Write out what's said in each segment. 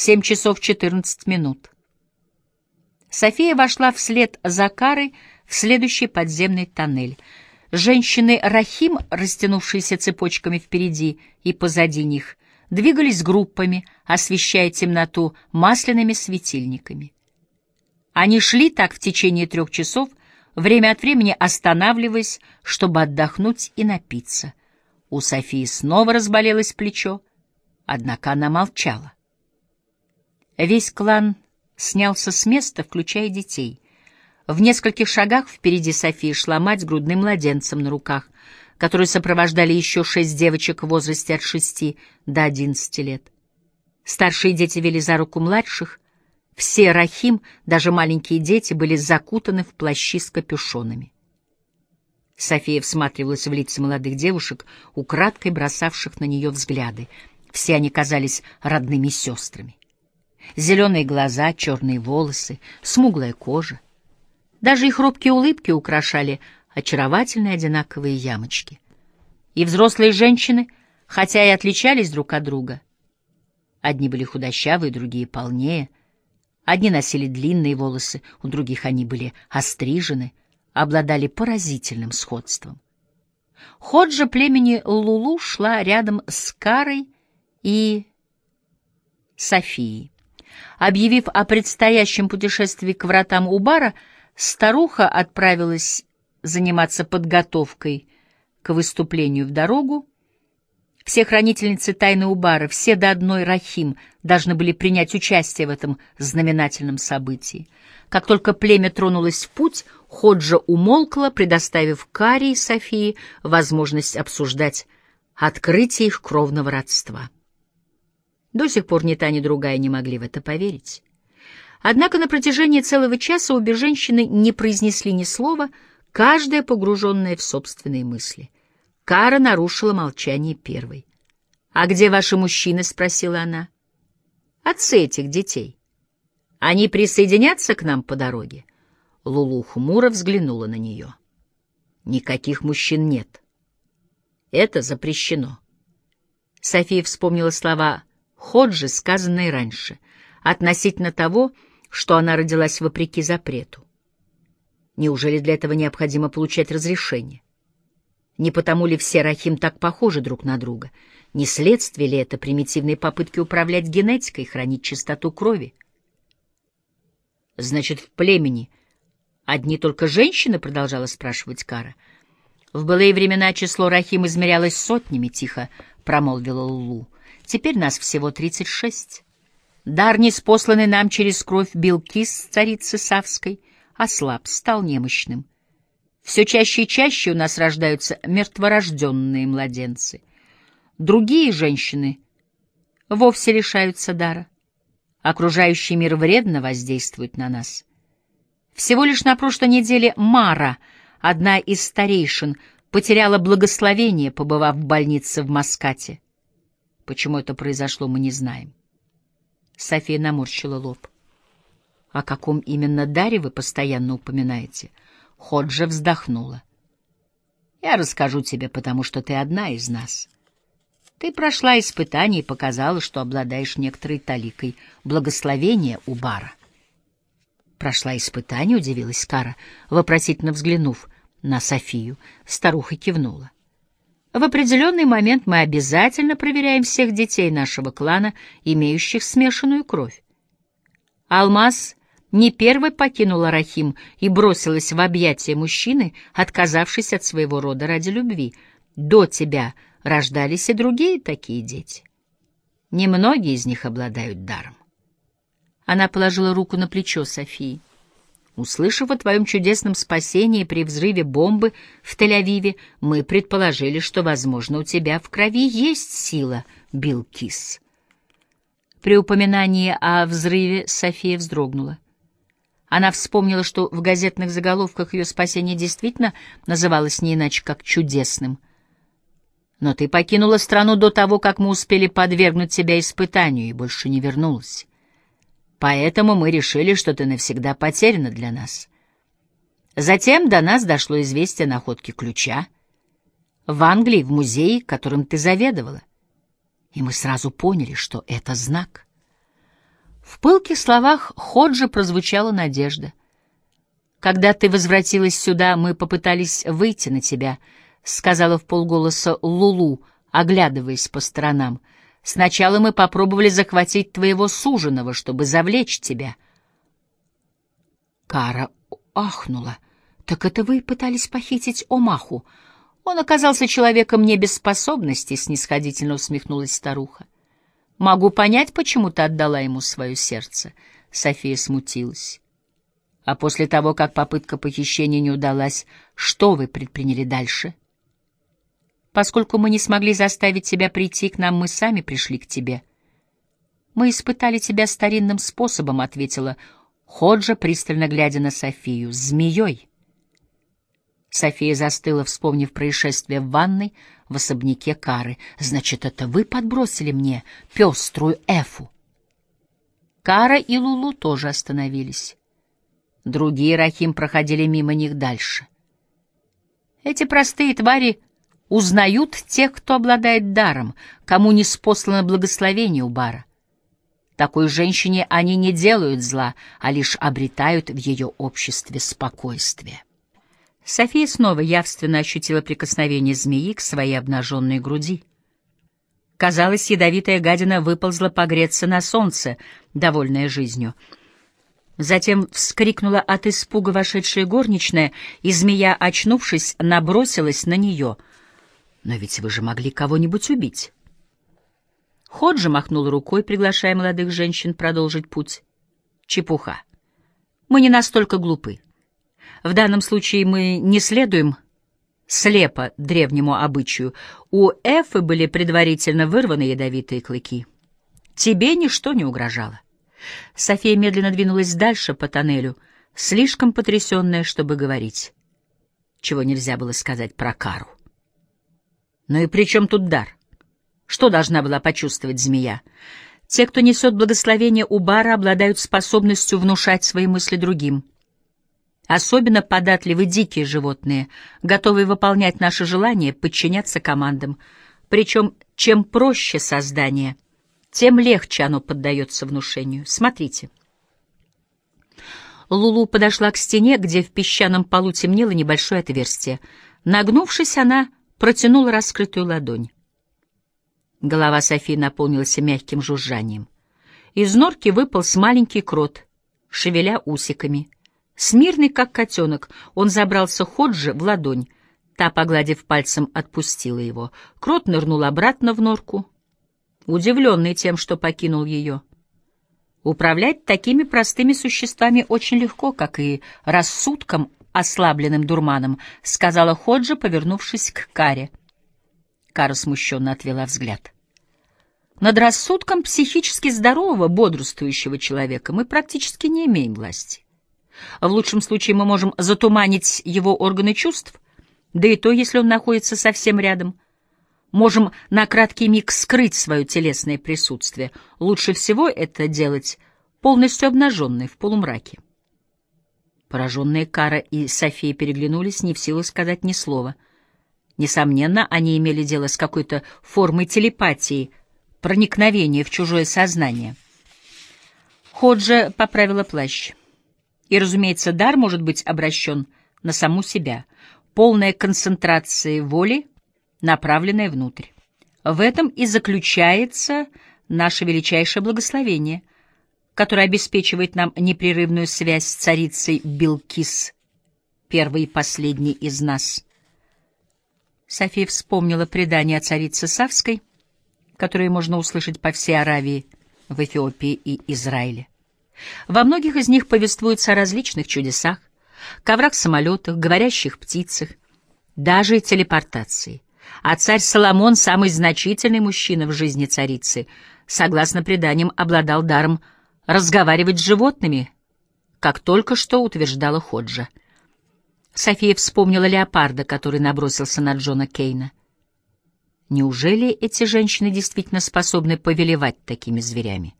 Семь часов четырнадцать минут. София вошла вслед за Карой в следующий подземный тоннель. Женщины Рахим, растянувшиеся цепочками впереди и позади них, двигались группами, освещая темноту масляными светильниками. Они шли так в течение трех часов, время от времени останавливаясь, чтобы отдохнуть и напиться. У Софии снова разболелось плечо, однако она молчала. Весь клан снялся с места, включая детей. В нескольких шагах впереди Софии шла мать с грудным младенцем на руках, которую сопровождали еще шесть девочек в возрасте от шести до одиннадцати лет. Старшие дети вели за руку младших, все Рахим, даже маленькие дети, были закутаны в плащи с капюшонами. София всматривалась в лица молодых девушек, украдкой бросавших на нее взгляды. Все они казались родными сестрами. Зеленые глаза, черные волосы, смуглая кожа. Даже их робкие улыбки украшали очаровательные одинаковые ямочки. И взрослые женщины, хотя и отличались друг от друга, одни были худощавые, другие полнее, одни носили длинные волосы, у других они были острижены, обладали поразительным сходством. Ходжа племени Лулу шла рядом с Карой и Софией. Объявив о предстоящем путешествии к вратам Убара, старуха отправилась заниматься подготовкой к выступлению в дорогу. Все хранительницы тайны Убара, все до одной Рахим, должны были принять участие в этом знаменательном событии. Как только племя тронулось в путь, Ходжа умолкла, предоставив Кари и Софии возможность обсуждать открытие их кровного родства. До сих пор ни та, ни другая не могли в это поверить. Однако на протяжении целого часа обе женщины не произнесли ни слова, каждая погруженная в собственные мысли. Кара нарушила молчание первой. «А где ваши мужчины?» — спросила она. «Отцы этих детей. Они присоединятся к нам по дороге?» Лулу хмуро взглянула на нее. «Никаких мужчин нет. Это запрещено». София вспомнила слова Ходжи, сказанные раньше, относительно того, что она родилась вопреки запрету. Неужели для этого необходимо получать разрешение? Не потому ли все Рахим так похожи друг на друга? Не следствие ли это примитивной попытки управлять генетикой, хранить чистоту крови? Значит, в племени одни только женщины, продолжала спрашивать Кара. В былые времена число Рахим измерялось сотнями, тихо промолвила Лулу. Теперь нас всего тридцать шесть. Дар, неспосланный нам через кровь Билкис, царицы Савской, ослаб, стал немощным. Все чаще и чаще у нас рождаются мертворожденные младенцы. Другие женщины вовсе лишаются дара. Окружающий мир вредно воздействует на нас. Всего лишь на прошлой неделе Мара, одна из старейшин, потеряла благословение, побывав в больнице в Маскате. Почему это произошло, мы не знаем. София наморщила лоб. О каком именно даре вы постоянно упоминаете? Ходжа вздохнула. Я расскажу тебе, потому что ты одна из нас. Ты прошла испытание и показала, что обладаешь некоторой таликой благословения у бара. Прошла испытание, удивилась Кара, вопросительно взглянув на Софию. Старуха кивнула. В определенный момент мы обязательно проверяем всех детей нашего клана, имеющих смешанную кровь. Алмаз не первой покинула Рахим и бросилась в объятия мужчины, отказавшись от своего рода ради любви. До тебя рождались и другие такие дети. Немногие из них обладают даром. Она положила руку на плечо Софии. Услышав о твоем чудесном спасении при взрыве бомбы в Тель-Авиве, мы предположили, что, возможно, у тебя в крови есть сила, Билкис. При упоминании о взрыве София вздрогнула. Она вспомнила, что в газетных заголовках ее спасение действительно называлось не иначе, как чудесным. Но ты покинула страну до того, как мы успели подвергнуть тебя испытанию, и больше не вернулась. Поэтому мы решили, что ты навсегда потеряна для нас. Затем до нас дошло известие о находке ключа в Англии, в музее, которым ты заведовала. И мы сразу поняли, что это знак. В пылких словах Ходжи прозвучала надежда. «Когда ты возвратилась сюда, мы попытались выйти на тебя», — сказала в полголоса Лулу, оглядываясь по сторонам. «Сначала мы попробовали захватить твоего суженого, чтобы завлечь тебя». Кара ахнула. «Так это вы пытались похитить Омаху?» «Он оказался человеком не без способностей», — снисходительно усмехнулась старуха. «Могу понять, почему ты отдала ему свое сердце». София смутилась. «А после того, как попытка похищения не удалась, что вы предприняли дальше?» «Поскольку мы не смогли заставить тебя прийти к нам, мы сами пришли к тебе». «Мы испытали тебя старинным способом», — ответила Ходжа, пристально глядя на Софию, — «змеей». София застыла, вспомнив происшествие в ванной в особняке Кары. «Значит, это вы подбросили мне пеструю эфу?» Кара и Лулу тоже остановились. Другие Рахим проходили мимо них дальше. Эти простые твари узнают тех, кто обладает даром, кому не спослано благословение у бара. Такой женщине они не делают зла, а лишь обретают в ее обществе спокойствие. София снова явственно ощутила прикосновение змеи к своей обнаженной груди. Казалось, ядовитая гадина выползла погреться на солнце, довольная жизнью. Затем вскрикнула от испуга вошедшая горничная, и змея, очнувшись, набросилась на нее. «Но ведь вы же могли кого-нибудь убить». Ходжи махнул рукой, приглашая молодых женщин продолжить путь. «Чепуха. Мы не настолько глупы. В данном случае мы не следуем слепо древнему обычаю. У Эфы были предварительно вырваны ядовитые клыки. Тебе ничто не угрожало. София медленно двинулась дальше по тоннелю, слишком потрясенная, чтобы говорить. Чего нельзя было сказать про Кару. Ну и при чем тут дар? Что должна была почувствовать змея? Те, кто несет благословение у бара, обладают способностью внушать свои мысли другим — Особенно податливы дикие животные, готовые выполнять наши желания, подчиняться командам. Причем, чем проще создание, тем легче оно поддается внушению. Смотрите. Лулу подошла к стене, где в песчаном полу темнело небольшое отверстие. Нагнувшись, она протянула раскрытую ладонь. Голова Софии наполнилась мягким жужжанием. Из норки выполз маленький крот, шевеля усиками — Смирный, как котенок, он забрался Ходжи в ладонь. Та, погладив пальцем, отпустила его. Крот нырнул обратно в норку, удивленный тем, что покинул ее. Управлять такими простыми существами очень легко, как и рассудком, ослабленным дурманом, сказала Ходжа, повернувшись к Каре. Кара смущенно отвела взгляд. Над рассудком психически здорового, бодрствующего человека мы практически не имеем власти. В лучшем случае мы можем затуманить его органы чувств, да и то, если он находится совсем рядом. Можем на краткий миг скрыть свое телесное присутствие. Лучше всего это делать полностью обнаженной в полумраке. Пораженные Кара и София переглянулись, не в силу сказать ни слова. Несомненно, они имели дело с какой-то формой телепатии, проникновения в чужое сознание. Ходжа поправила плащ. И, разумеется, дар может быть обращен на саму себя, полная концентрация воли, направленная внутрь. В этом и заключается наше величайшее благословение, которое обеспечивает нам непрерывную связь с царицей Билкис, первой и последней из нас. София вспомнила предание о царице Савской, которое можно услышать по всей Аравии, в Эфиопии и Израиле. Во многих из них повествуется о различных чудесах, коврах-самолетах, говорящих птицах, даже телепортации. А царь Соломон, самый значительный мужчина в жизни царицы, согласно преданиям, обладал даром разговаривать с животными, как только что утверждала Ходжа. София вспомнила леопарда, который набросился на Джона Кейна. Неужели эти женщины действительно способны повелевать такими зверями?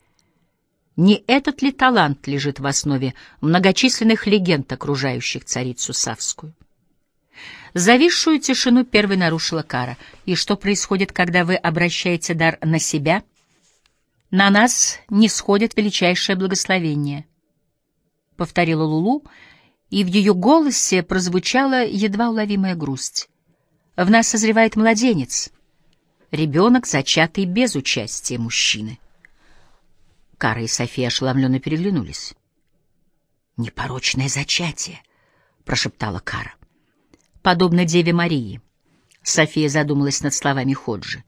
Не этот ли талант лежит в основе многочисленных легенд, окружающих царицу Савскую? Зависшую тишину первой нарушила Кара. «И что происходит, когда вы обращаете дар на себя?» «На нас не сходит величайшее благословение», — повторила Лулу, и в ее голосе прозвучала едва уловимая грусть. «В нас созревает младенец, ребенок, зачатый без участия мужчины». Кара и София ошеломленно переглянулись. «Непорочное зачатие», — прошептала Кара. «Подобно Деве Марии», — София задумалась над словами Ходжи.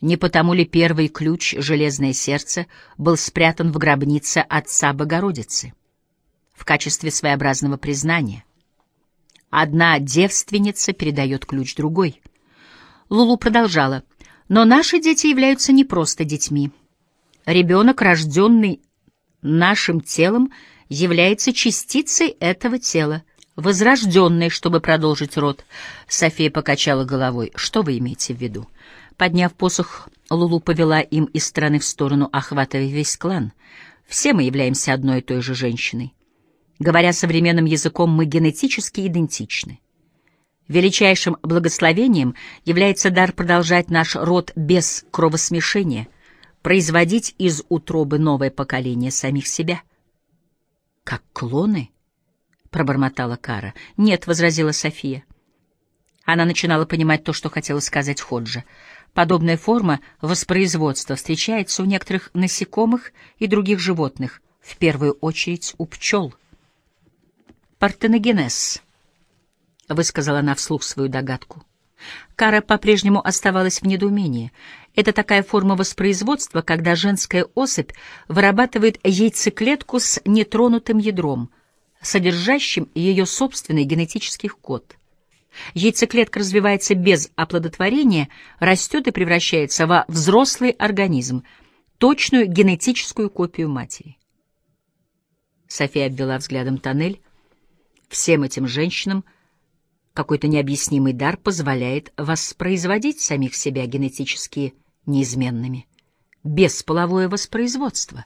Не потому ли первый ключ, железное сердце, был спрятан в гробнице отца Богородицы? В качестве своеобразного признания. Одна девственница передает ключ другой. Лулу продолжала. Но наши дети являются не просто детьми. Ребенок, рожденный нашим телом, является частицей этого тела, возрожденной, чтобы продолжить род. София покачала головой. Что вы имеете в виду? Подняв посох, Лулу повела им из стороны в сторону, охватывая весь клан. Все мы являемся одной и той же женщиной. Говоря современным языком, мы генетически идентичны. Величайшим благословением является дар продолжать наш род без кровосмешения, производить из утробы новое поколение самих себя — «Как клоны?» — пробормотала Кара. «Нет», — возразила София. Она начинала понимать то, что хотела сказать Ходжа. Подобная форма воспроизводства встречается у некоторых насекомых и других животных, в первую очередь у пчел. «Партеногенез», — высказала она вслух свою догадку. Кара по-прежнему оставалась в недоумении. Это такая форма воспроизводства, когда женская особь вырабатывает яйцеклетку с нетронутым ядром, содержащим ее собственный генетический код. Яйцеклетка развивается без оплодотворения, растет и превращается во взрослый организм, точную генетическую копию матери. София обвела взглядом тоннель. Всем этим женщинам — какой-то необъяснимый дар позволяет воспроизводить самих себя генетически неизменными. Бесполовое воспроизводство.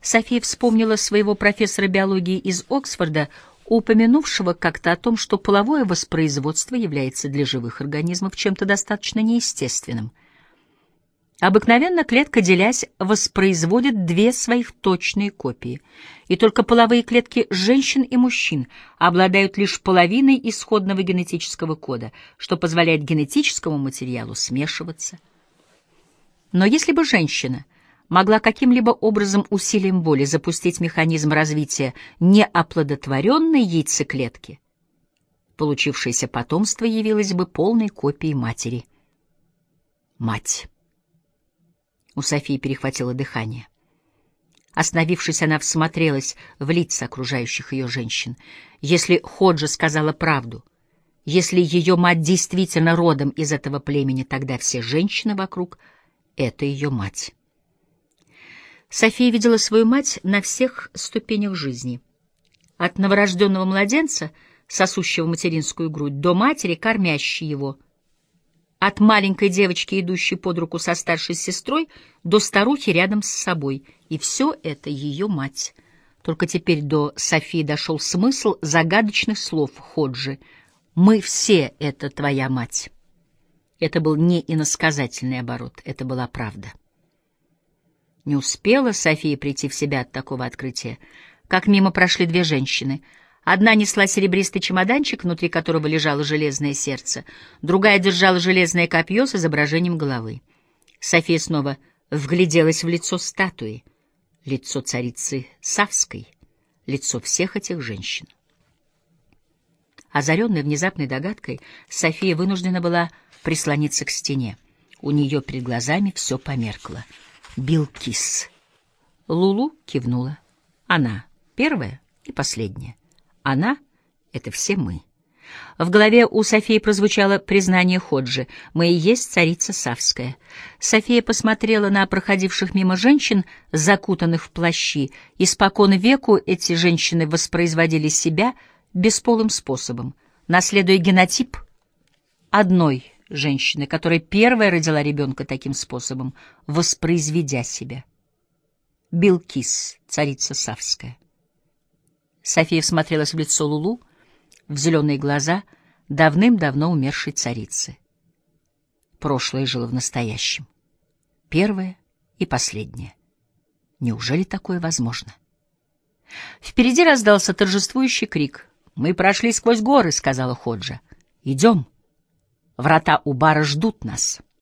София вспомнила своего профессора биологии из Оксфорда, упомянувшего как-то о том, что половое воспроизводство является для живых организмов чем-то достаточно неестественным — Обыкновенно клетка, делясь, воспроизводит две своих точные копии, и только половые клетки женщин и мужчин обладают лишь половиной исходного генетического кода, что позволяет генетическому материалу смешиваться. Но если бы женщина могла каким-либо образом усилием воли запустить механизм развития неоплодотворенной яйцеклетки, получившееся потомство явилось бы полной копией матери. Мать. У Софии перехватило дыхание. Остановившись, она всмотрелась в лица окружающих ее женщин. Если Ходжа сказала правду, если ее мать действительно родом из этого племени, тогда все женщины вокруг — это ее мать. София видела свою мать на всех ступенях жизни. От новорожденного младенца, сосущего материнскую грудь, до матери, кормящей его — от маленькой девочки, идущей под руку со старшей сестрой, до старухи рядом с собой. И все это ее мать. Только теперь до Софии дошел смысл загадочных слов Ходжи. «Мы все — это твоя мать». Это был не иносказательный оборот, это была правда. Не успела София прийти в себя от такого открытия, как мимо прошли две женщины — Одна несла серебристый чемоданчик, внутри которого лежало железное сердце, другая держала железное копье с изображением головы. София снова вгляделась в лицо статуи, лицо царицы Савской, лицо всех этих женщин. Озаренная внезапной догадкой, София вынуждена была прислониться к стене. У нее перед глазами все померкло. Билкис. Лулу кивнула. Она первая и последняя. Она — это все мы. В голове у Софии прозвучало признание Ходжи. «Мы и есть царица Савская». София посмотрела на проходивших мимо женщин, закутанных в плащи. Испокон веку эти женщины воспроизводили себя бесполым способом, наследуя генотип одной женщины, которая первая родила ребенка таким способом, воспроизведя себя. Билкис, царица Савская. София всмотрелась в лицо Лулу, в зеленые глаза давным-давно умершей царицы. Прошлое жило в настоящем. Первое и последнее. Неужели такое возможно? Впереди раздался торжествующий крик. «Мы прошли сквозь горы», — сказала Ходжа. «Идем. Врата у бара ждут нас».